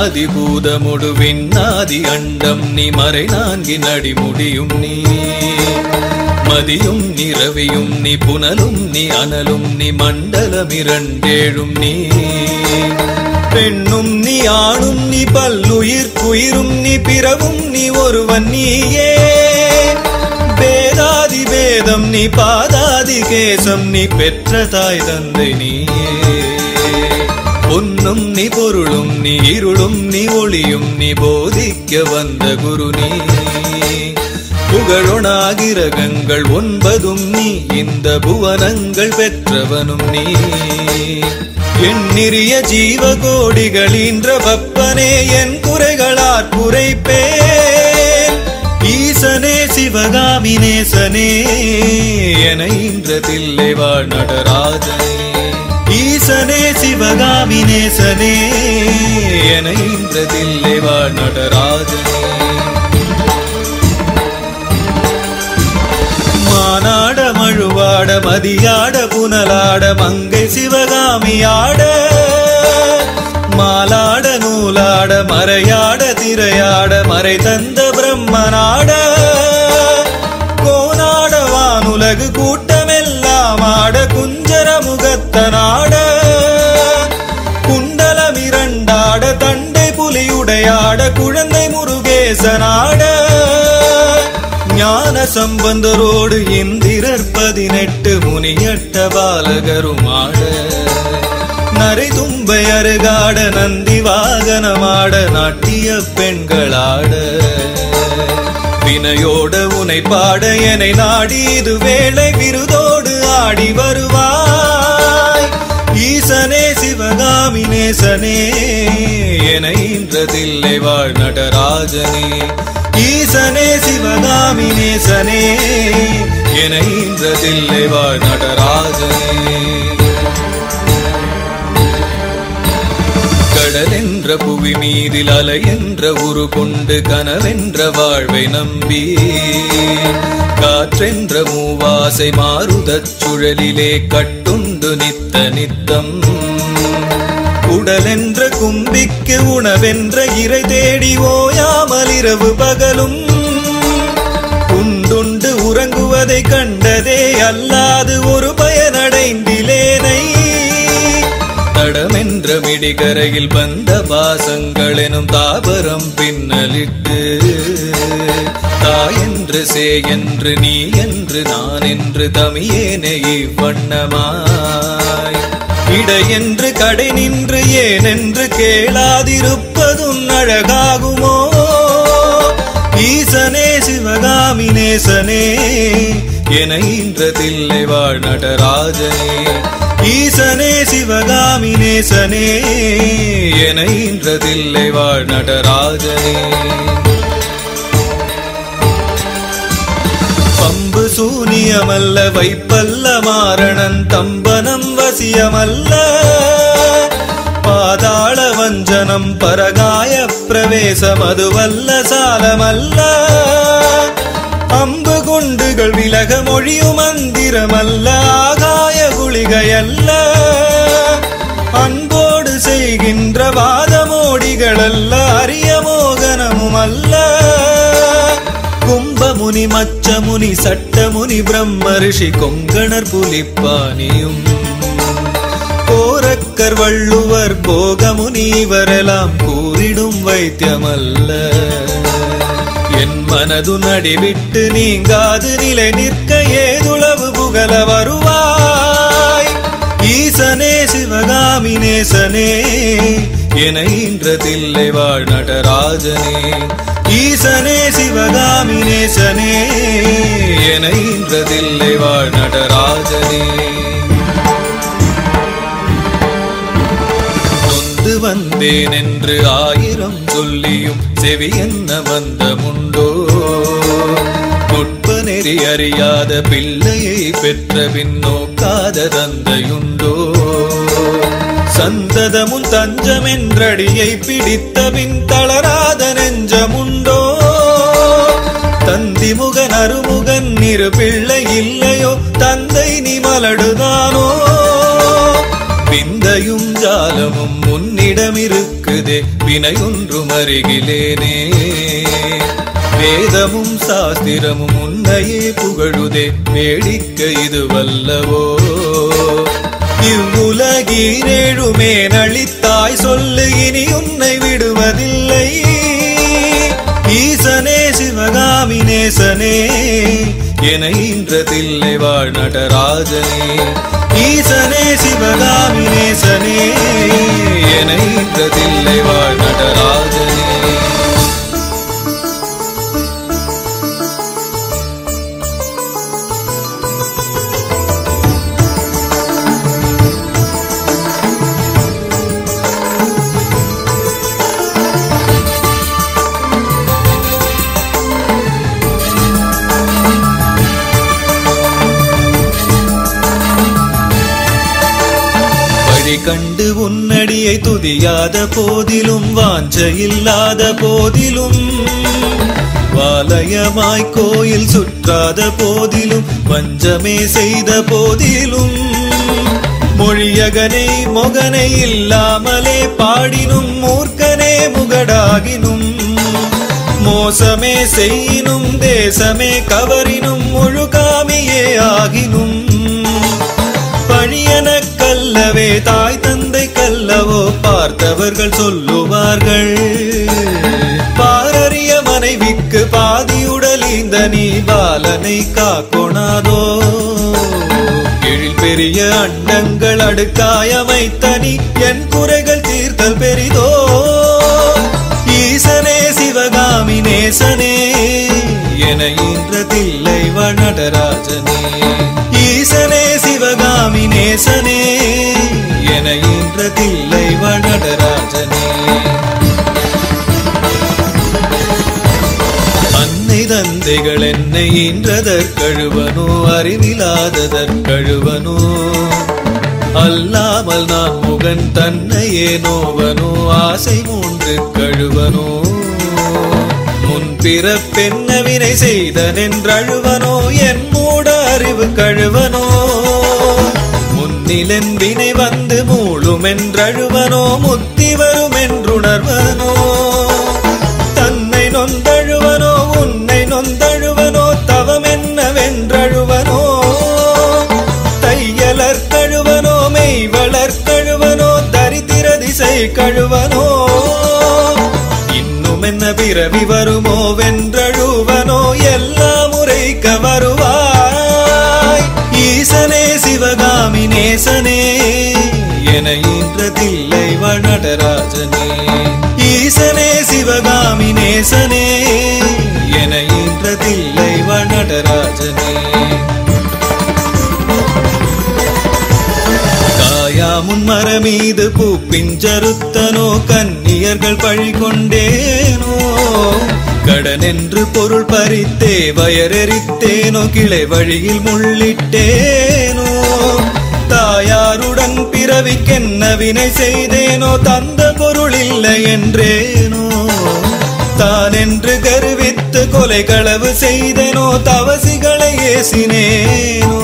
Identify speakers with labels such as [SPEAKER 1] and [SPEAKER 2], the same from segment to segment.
[SPEAKER 1] ஆதி பூதமுடு விண்ணாதி அண்டம் நீ மறை நான்கின் அடிமுடியும் நீ. மதியும் நீ ரவியும் நீ புனலும் நீ அனலும் நீ மண்டலம் இரண்டேழும் நீ. பெண்ணும் நீ ஆணும் நீ பல்லுயிர் குயிரும் நீ பிறவும் நீ ஒருவன் நீயே. வேதாதி வேதம் நீ பாதாதி கேசம் நீ பெற்ற தாய் தந்தை நீயே. நீ பொருளும் நீ இருளும் நீ ஒளியும் நீ போதிக்க வந்த குரு நீ. புகழொணாகிரகங்கள் ஒன்பதும் நீ இந்த புவனங்கள் பெற்றவனும் நீ. எண்ணிறிய ஜீவ கோடிகளீன்ற பப்பனே என் குறைகளார் குறைப்பே ஈசனே சிவகாமி நேசனே என இன்றதில்லை வாழ் நடராஜனே. ஈசனே சிவகாமி நேசனே என இன்றதில்லை வாழ் நடராஜனே மானாட மழுவாட மதியாட புனலாட மங்கை சிவகாமியாட மாலாட நூலாட மறையாட திரையாட மறை தந்த பிரம்மனாட. குழந்தை முருகேசனாட. ஞான சம்பந்தரோடு இந்திரர் பதினெட்டு முனியட்ட பாலகருமாட. நரை தும்பை அருகாட நந்தி வாகனமாட நாட்டிய பெண்களாட. வினையோட உனை பாட எனை நாடி இது வேளை விருதோடு ஆடி வருவார். சுவாமி நேசனே என இன்றதில்லை வாழ் நடராஜனே. ஈசனே சிவகாமி நேசனே என இன்றதில்லை வாழ் நடராஜனே. கடலென்ற புவி மீதில் அலையென்ற உரு கொண்டு கனவென்ற வாழ்வை நம்பி காற்றென்ற மூவாசை மாறுதச் சுழலிலே கட்டுண்டு நித்த நித்தம் உடலென்ற கும்பிக்கு உணவென்ற இறை தேடி ஓயாமல் இரவு பகலும். உண்டுண்டு உறங்குவதை கண்டதே அல்லாது ஒரு பயனடைந்திலேனை. தடமென்ற மிடிகரையில் வந்த பாசங்கள் எனும் தாபரம் பின்னலிட்டு தாயென்று சே என்று நீ என்று நான் என்று தமியேனே வண்ணமா. இடையென்று கடை நின்று ஏனென்று கேளாதிருப்பதும் அழகாகுமோ? ஈசனே சிவகாமி நேசனே என இன்றதில்லை வாழ் நடராஜனே. ஈசனே சிவகாமி நேசனே என இன்றதில்லை வாழ் நடராஜனே. பம்பு சூனியமல்ல வைப்பல்ல மாரணன் தம்பனம் வசியமல்ல பாதாள வஞ்சனம் பரகாய பிரவேசம் அதுவல்ல சாலமல்ல. அம்பு குண்டுகள் விலக மொழியும் மந்திரமல்ல ஆகாய குளிகையல்ல. அன்போடு செய்கின்ற வாதமோடிகளல்ல அரிய மோகனமும் அல்ல கும்பமுனி மச்சமுனி சட்டமுனி பிரம்ம ரிஷி கொங்கணர் புலிப்பானியும். கோரக்கர் வள்ளுவர் போகமுனி இவரெல்லாம் கூறிடும் வைத்தியமல்ல. என் மனது நடிவிட்டு நீங்காது நிலை நிற்க ஏதுளவு புகழ வருவாய். ஈசனே சிவகாமி நேசனே என இன்றதில்லை வாழ் நடராஜனே. ஈசனே சிவகாமி நேசனே என இன்றதில்லை வாழ் நடராஜனே. வந்தேன் என்று ஆயிரம் சொல்லியும் செவி என்ன வந்த முண்டோ நுட்ப நெறி அறியாத பிள்ளையை பெற்ற பின் நோக்காத தந்தையுண்டோ? சந்ததமும் தஞ்சமென்றடியை பிடித்த பின் தளராத நெஞ்சமுண்டோ? தந்திமுகன் அருமுகன் இரு பிள்ளை இல்லையோ? தந்தை நீ மலடுதானோ? வினையும் ஜாலமும் உன்னிடமிருக்குதே. வினையொன்றும் அருகிலேனே. வேதமும் சாஸ்திரமும் உன்னையே புகழுதே. வேடிக்கை இது வல்லவோ இவ்வுலகீரேழுமே நளித்தாய் சொல்லு இனி உன்னை விடுவதில்லை. ஈசனே சிவகாமி நேசனே என இன்றதில்லை வாழ் நடராஜனே. ஈசனே சிவகாமி நேசனே என இன்றதில்லை வாழ் நடராஜனே. கண்டு உன்னடியை துதியாத போதிலும் வாஞ்ச இல்லாத போதிலும். வாலயமாய் கோயில் சுற்றாத போதிலும் வஞ்சமே செய்த போதிலும். மொழியகனை மொகனை இல்லாமலே பாடினும் மூர்க்கனே முகடாகினும். மோசமே செய்யினும் தேசமே கவரினும் முழுகாமியே ஆகினும். கல்லவே தாய் தந்தை கல்லவோ பார்த்தவர்கள் சொல்லுவார்கள். பாரறிய மனைவிக்கு பாதியுடல் இந்த நீ பாலனை காக்கொணாதோ. எழில் பெரிய அண்டங்கள் அடுக்காயமைத்த நீ என் குறைகள் தீர்த்தல் பெரிதோ. ஈசனே சிவகாமி நேசனே என இன்றதில்லை வனடராஜனே ஈசனே சுவாமி நேசனே என இன்றதில்லை வடராஜனே அன்னை தந்தைகள் என்னை ஈன்றதற்கழுவனோ அறிவிலாததற்கழுவனோ அல்லாமல் நான் முகன் தன்னையே நோவனோ ஆசை மூன்று கழுவனோ. முன்பிறப்பென்ன வினை செய்தனென்றழுவனோ என் மூட அறிவு கழுவனோ. நிலம்பினை வந்து மூழுமென்றழுவனோ முத்தி வருமென்றுணர்வனோ. தன்னை நொந்தழுவனோ உன்னை நொந்தழுவனோ தவமென்னவென்றழுவனோ. தையலர் கழுவனோ மெய் வளர்கழுவனோ தரித்திர திசை கழுவனோ. இன்னும் என்ன பிறவி வருமோ நேசனே என இன்றதில்லை வடராஜனே ஈசனே சிவகாமி நேசனே என இன்றதில்லை வனடராஜனே. காயாமுன் மரமீது பூப்பிஞ்சருத்தனோ கன்னியர்கள் பழி கொண்டேனோ. கடன் என்று பொருள் பறித்தே வயரெறித்தேனோ கிளை வழியில் முள்ளிட்டேனோ. தாயாருடன் பிறவிக்கென்ன வினை செய்தேனோ தந்த பொருள் இல்லை என்றேனோ? தான் என்று கருவித்து கொலை களவு செய்தேனோ தவசிகளை ஏசினேனோ?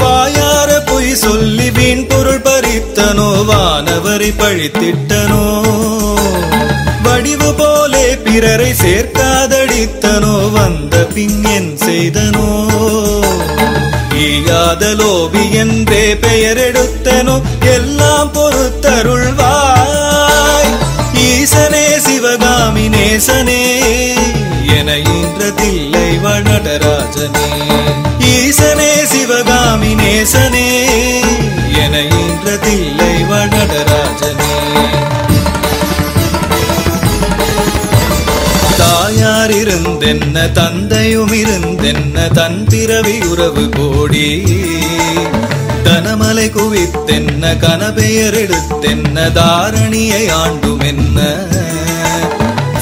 [SPEAKER 1] வாயார பொய் சொல்லி வீண் பொருள் பறித்தனோ வானவரை பழித்திட்டனோ? வடிவு போலே பிறரை சேர்க்காதடித்தனோ வந்த பின் என் செய்தனோ? ஈயாத லோபி என்றே பெயர் எடுத்தனோ எல்லாம் பொறுத்தருள்வாய். ஈசனே சிவகாமி நேசனே என இன்றதில்லை வனடராஜனே. ஈசனே சிவகாமி நேசனே என இன்றதில்லை வனடராஜனே. தாயார் இருந்தென்ன தந்தையும் இருந்தென்ன தன் பிறவி உறவு கோடி. கனமலை குவித்தென்ன கனபெயர் எடுத்தென்ன தாரணியை ஆண்டும் என்ன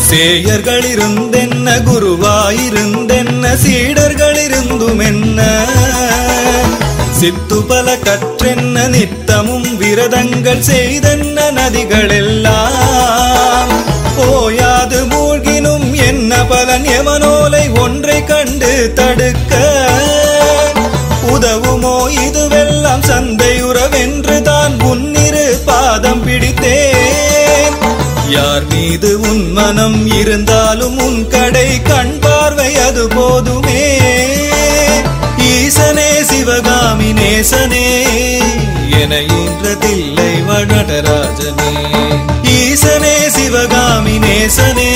[SPEAKER 1] சேயர்கள் இருந்தென்ன குருவாயிருந்தென்ன சீடர்கள் இருந்தும் என்ன சித்து பல கற்றென்ன நித்தமும் விரதங்கள் செய்தென்ன நதிகள் எல்லாம் ஓயாது மூழ்கினும் என்ன பலன் எமனோலை ஒன்றை கண்டு தடுக்க மீது உன் மனம் இருந்தாலும் உன் கடை கண் பார்வை அது போதுமே. ஈசனே சிவகாமி நேசனே என ஈன்றதில்லை வடராஜனே ஈசனே சிவகாமி நேசனே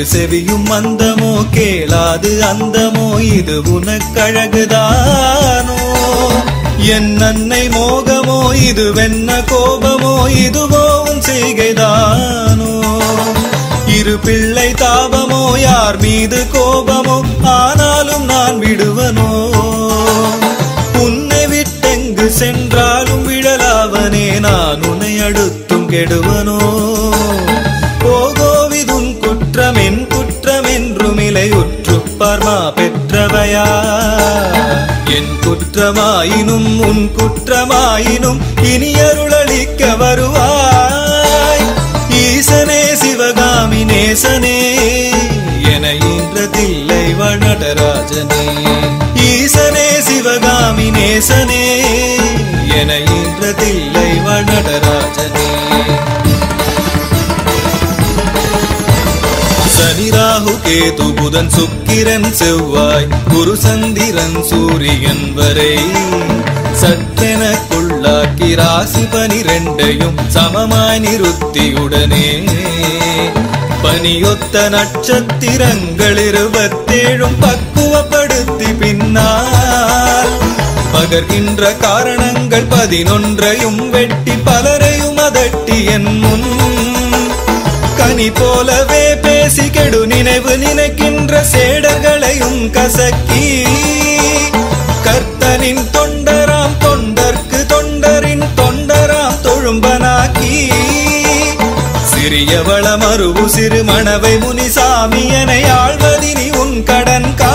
[SPEAKER 1] இரு செவியும் அந்தமோ கேளாது அந்தமோ இது உனக்கழகுதானோ? என் அன்னை மோகமோ இது வெண்ண கோபமோ இதுவோ உன் செய்கைதானோ? இரு பிள்ளை தாபமோ யார் மீது கோபமோ ஆனாலும் நான் விடுவனோ? உன்னை விட்டெங்கு சென்றாலும் விழலாவனே நான் உன்னை அடுத்தும் கெடுவனோ? பெற்றவையா என் குற்றமாயினும் உன் குற்றமாயினும் இனி அருளளிக்க வருவாய். ஈசனே சிவகாமி நேசனே என இன்றதில்லை வனடராஜனே. ஈசனே சிவகாமி நேசனே என இன்றதில்லை வனடராஜனே. சனி ராகு கேது புதன் சுக்கிரன் செவ்வாய் குரு சந்திரன் சூரியன் வரை. சற்றெனக்குள்ளாக்கி ராசி பனிரெண்டையும் சமமாய் நிறுத்தியுடனே பனியொத்த நட்சத்திரங்கள் இருபத்தேழும் பக்குவப்படுத்தி பின்னால். பகர்கின்ற காரணங்கள் பதினொன்றையும் வெட்டி பலரையும் அதட்டி என் முன். கண்ணி போலவே பேசி கெடு. நினைவு நினைக்கின்ற சேடர்களையும் கசக்கி. கர்த்தனின் தொண்டராம் தொண்டர்க்கு தொண்டரின் தொண்டராம் தொழும்பனாக்கி. சிறியவள மறுவு சிறு மணவை முனிசாமி என ஆழ்வதினி உன் கடன் கா